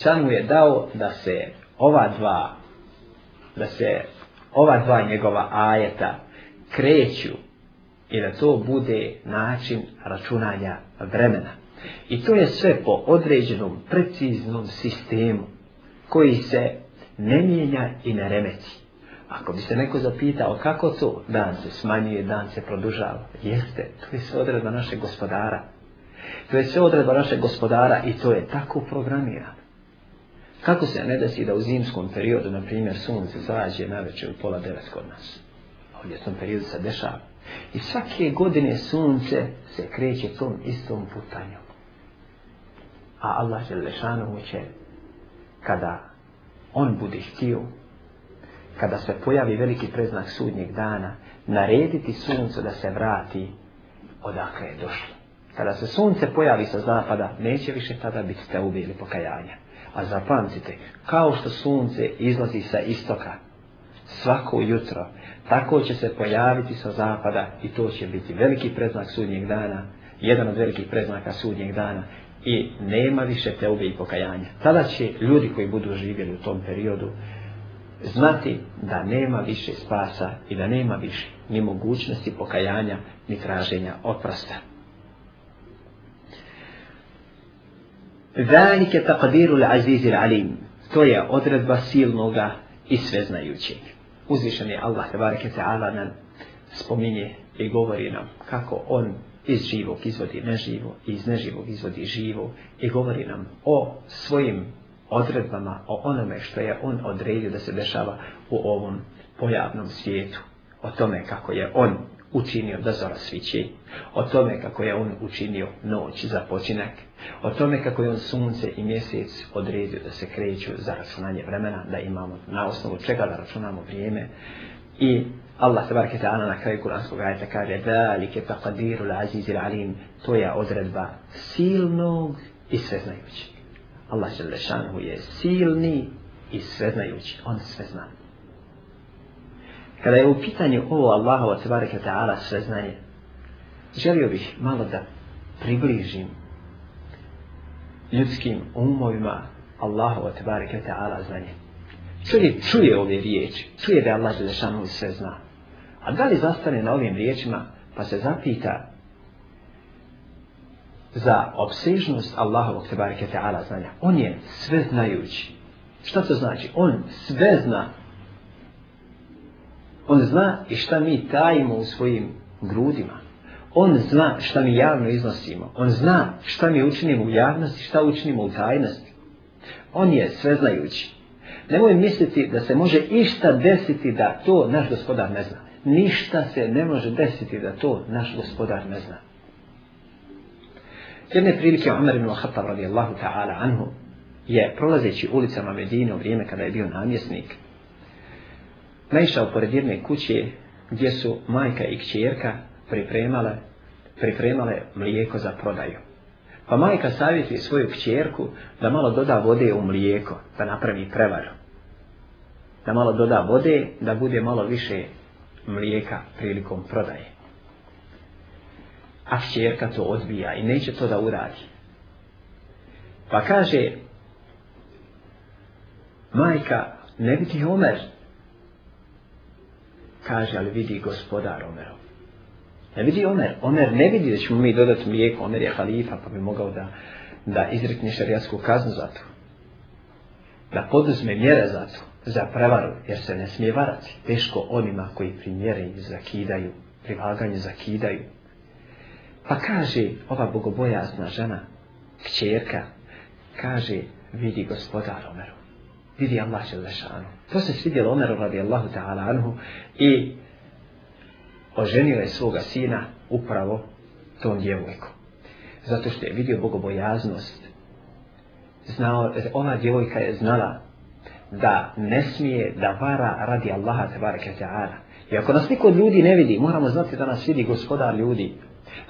Sam mu je dao da se ova dva, da se ova dva njegova ajeta kreću i da to bude način računanja vremena. I to je sve po određenom, preciznom sistemu koji se ne mijenja i ne remeti. Ako bi se neko zapitao kako to dan se smanjuje, dan se produžava, jeste, to je sve odredba našeg gospodara. To je sve odredba našeg gospodara i to je tako programirano. Kako se ne desi da u zimskom periodu, na primjer, sunce zađe na večer u pola devet kod nas? A u ljetnom periodu se dešava. I svake godine sunce se kreće tom istom putanjom. A Allah Želešanu će, kada on bude htio, kada se pojavi veliki preznak sudnjeg dana, narediti suncu da se vrati odakle je došlo. Kada se sunce pojavi sa zapada, neće više tada biti te ubili pokajanja. A zapamtite, kao što sunce izlazi sa istoka svako jutro, tako će se pojaviti sa zapada i to će biti veliki preznak sudnjeg dana, jedan od velikih preznaka sudnjeg dana i nema više te i pokajanja. Tada će ljudi koji budu živjeli u tom periodu znati da nema više spasa i da nema više ni mogućnosti pokajanja ni traženja oprosta. Zalike taqdiru l'azizi l'alim. To je odredba silnoga i sveznajućeg. Uzvišen je Allah, tebareke ta'ala, nam spominje i govori nam kako on iz živog izvodi neživo i iz neživog izvodi živo i govori nam o svojim odredbama, o onome što je on odredio da se dešava u ovom pojavnom svijetu. O tome kako je on učinio da zora svići, o tome kako je on učinio noć za počinak, o tome kako je on sunce i mjesec odredio da se kreću za računanje vremena, da imamo na osnovu čega da računamo vrijeme i Allah tabaraka ta'ala na kraju kuranskog ajeta kaže Dalike taqadiru l'azizi alim To je odredba silnog i sveznajućeg. Allah Želešanu je silni i sveznajući. On sve zna. Kada je u pitanju ovo Allahova tabaraka ta'ala sveznanje, želio bih malo da približim ljudskim umovima Allahova tabaraka ta'ala znanje. Čovjek čuje ove riječi, čuje da je Allah Želešanu sve zna. A da li zastane na ovim riječima, pa se zapita za obsežnost Allahovog tabaraka ta'ala znanja. On je sve znajući. Šta to znači? On sve zna. On zna i šta mi tajimo u svojim grudima. On zna šta mi javno iznosimo. On zna šta mi učinimo u javnosti, šta učinimo u tajnosti. On je sveznajući. Nemoj misliti da se može išta desiti da to naš gospodar ne zna ništa se ne može desiti da to naš gospodar ne zna. Jedne prilike Umar ibn Khattab radijallahu ta'ala anhu je prolazeći ulicama Medine u vrijeme kada je bio namjesnik naišao pored jedne kuće gdje su majka i kćerka pripremale, pripremale mlijeko za prodaju. Pa majka savjetuje svoju kćerku da malo doda vode u mlijeko, da napravi prevaru. Da malo doda vode, da bude malo više mlijeka prilikom prodaje. A kćerka to odbija i neće to da uradi. Pa kaže, majka, ne vidi Omer. Kaže, ali vidi gospodar Omerov. Ne vidi Omer. Omer ne vidi da ćemo mi dodati mlijeko. Omer je halifa pa bi mogao da, da izrekne šarijatsku kaznu za to. Da poduzme mjere za to za prevaru, jer se ne smije varati. Teško onima koji primjere zakidaju, privaganje zakidaju. Pa kaže ova bogobojazna žena, kćerka, kaže, vidi gospodar Omeru. Vidi Allah Želešanu. To se svidjelo Omeru radi Allahu ta'ala anhu i oženio je svoga sina upravo tom djevojkom. Zato što je vidio bogobojaznost. Znao, ova djevojka je znala da ne smije da vara radi Allaha tebareke ta'ala. I ako nas niko od ljudi ne vidi, moramo znati da nas vidi gospodar ljudi.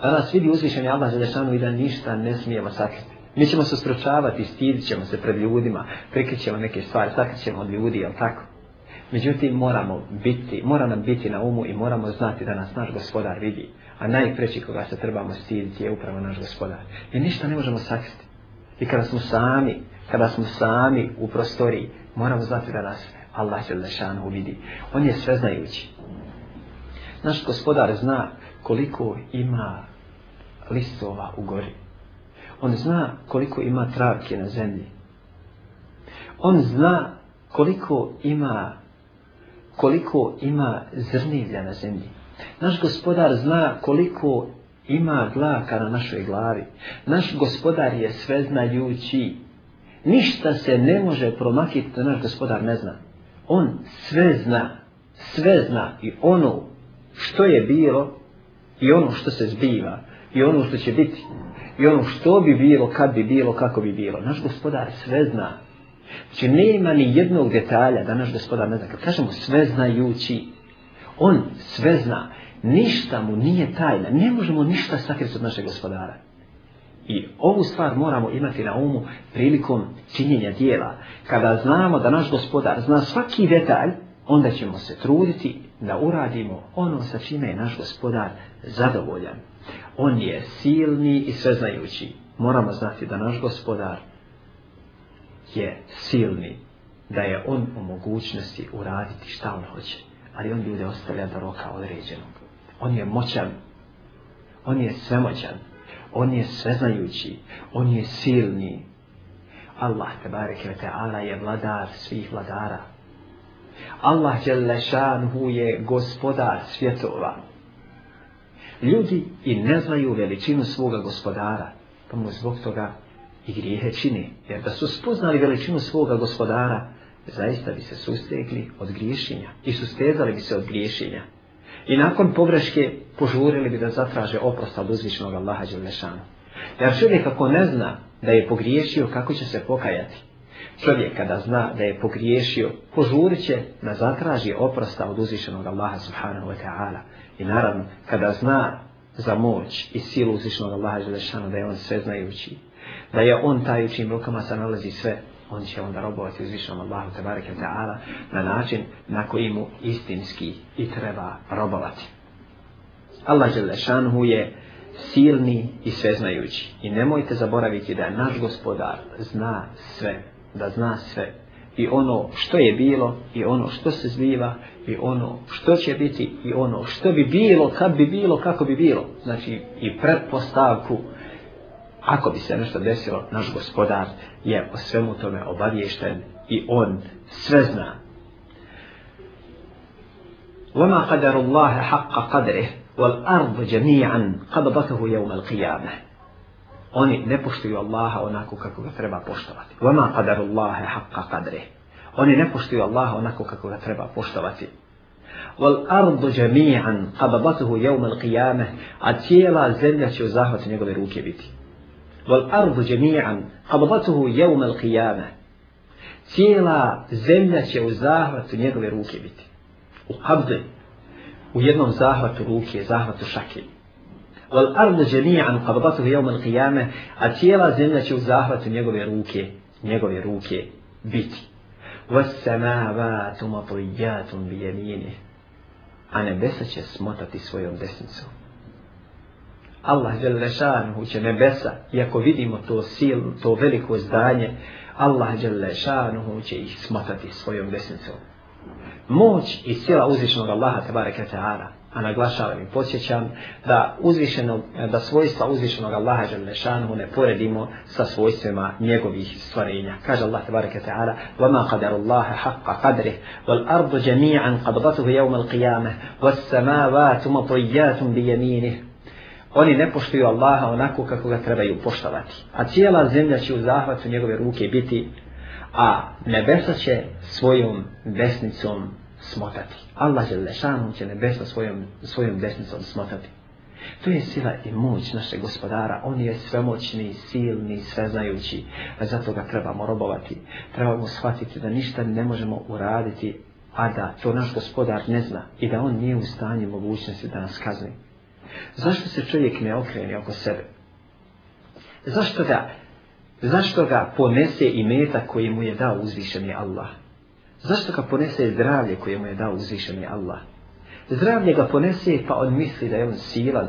Da nas vidi uzvišeni Allah za i da ništa ne smijemo sakriti. Mi ćemo se sprečavati, stidit ćemo se pred ljudima, prikrićemo neke stvari, sakrićemo od ljudi, jel tako? Međutim, moramo biti, mora nam biti na umu i moramo znati da nas naš gospodar vidi. A najpreći koga se trebamo stiditi je upravo naš gospodar. Jer ništa ne možemo sakriti. I kada smo sami, kada smo sami u prostoriji, moramo znati da nas Allah Đelešanu vidi. On je sveznajući. Naš gospodar zna koliko ima listova u gori. On zna koliko ima travke na zemlji. On zna koliko ima koliko ima zrnivlja na zemlji. Naš gospodar zna koliko ima dlaka na našoj glavi. Naš gospodar je sveznajući. Ništa se ne može promakiti da naš gospodar ne zna. On sve zna. Sve zna. I ono što je bilo i ono što se zbiva i ono što će biti i ono što bi bilo, kad bi bilo, kako bi bilo. Naš gospodar sve zna. Znači nema ni jednog detalja da naš gospodar ne zna. Kad kažemo sve znajući, on sve zna. Ništa mu nije tajna. Ne možemo ništa sakriti od našeg gospodara. I ovu stvar moramo imati na umu prilikom činjenja dijela. Kada znamo da naš gospodar zna svaki detalj, onda ćemo se truditi da uradimo ono sa čime je naš gospodar zadovoljan. On je silni i sveznajući. Moramo znati da naš gospodar je silni, da je on u mogućnosti uraditi šta on hoće. Ali on ljude ostavlja do roka određenog. On je moćan, on je svemoćan, on je sveznajući, on je silni. Allah, tebareke ve ta'ala, je vladar svih vladara. Allah Đelešanhu je gospodar svjetova. Ljudi i ne znaju veličinu svoga gospodara, pa mu zbog toga i grijehe čini. Jer da su spoznali veličinu svoga gospodara, zaista bi se sustegli od griješenja i sustezali bi se od griješenja. I nakon pogreške požurili bi da zatraže oprost od uzvičnog Allaha Đelešanu. Jer čovjek ako ne zna da je pogriješio, kako će se pokajati? Čovjek kada zna da je pogriješio, požurit će da zatraži oprosta od uzvišenog Allaha subhanahu wa ta'ala. I naravno, kada zna za moć i silu uzvišenog Allaha Želešanu, da je on sveznajući, da je on taj u čim rukama se nalazi sve, on će onda robovati uzvišenom Allahu tabareke ta'ala na način na koji mu istinski i treba robovati. Allah Đelešanhu je silni i sveznajući. I nemojte zaboraviti da naš gospodar zna sve, da zna sve. I ono što je bilo, i ono što se zbiva, i ono što će biti, i ono što bi bilo, kad bi bilo, kako bi bilo. Znači i pretpostavku, ako bi se nešto desilo, naš gospodar je o svemu tome obaviješten i on sve zna. وما قدر الله حق قدره والأرض جميعا قبضته يوم القيامة Oni ne poštuju Allaha onako kako ga treba poštovati. Vama qadaru Allahe haqqa qadre. Oni ne poštuju Allaha onako kako ga treba poštovati. Wal ardu jami'an qabadatuhu yawm al-qiyamah, a cijela zemlja će u zahvatu njegove ruke biti. Wal ardu jami'an qabadatuhu yawm al-qiyamah. Cijela zemlja će u zahvatu njegove ruke biti. U qabdi, u jednom zahvatu ruke, zahvatu šake. Wal ardu jami'an qabdatuhu yawm al-qiyamah, a cijela zemlja će u zahvatu njegove ruke, njegove ruke biti. Was samawati matwiyatun bi yaminih. A nebesa će smotati svojom desnicom. Allah Đelešanuhu će nebesa, iako vidimo to sil, to veliko zdanje, Allah Đelešanuhu će ih smotati svojom desnicom moć i sila uzvišenog Allaha tebareke ta'ala a naglašavam i posjećam da uzvišeno, da svojstva uzvišenog Allaha Đalešanu ne poredimo sa svojstvima njegovih stvarenja. Kaže Allah tebareke ta'ala وَمَا قَدَرُ اللَّهَ حَقَّ قَدْرِهِ وَالْأَرْضُ جَمِيعًا قَبْضَتُهُ يَوْمَ الْقِيَامَةِ وَالسَّمَاوَاتُ مَطْرِيَّاتٌ بِيَمِينِهِ Oni ne poštuju Allaha onako kako ga trebaju poštovati. A cijela zemlja će u zahvatu njegove ruke biti a nebesa će svojom desnicom smotati. Allah je lešanu će nebesa svojom, svojom desnicom smotati. To je sila i moć našeg gospodara. On je svemoćni, silni, sveznajući. A zato ga trebamo robovati. Trebamo shvatiti da ništa ne možemo uraditi, a da to naš gospodar ne zna i da on nije u stanju mogućnosti da nas kazni. Zašto se čovjek ne okreni oko sebe? Zašto da Zašto ga ponese i meta koji mu je dao uzvišeni Allah? Zašto ga ponese zdravlje koje mu je dao uzvišeni Allah? Zdravlje ga ponese pa on misli da je on silan,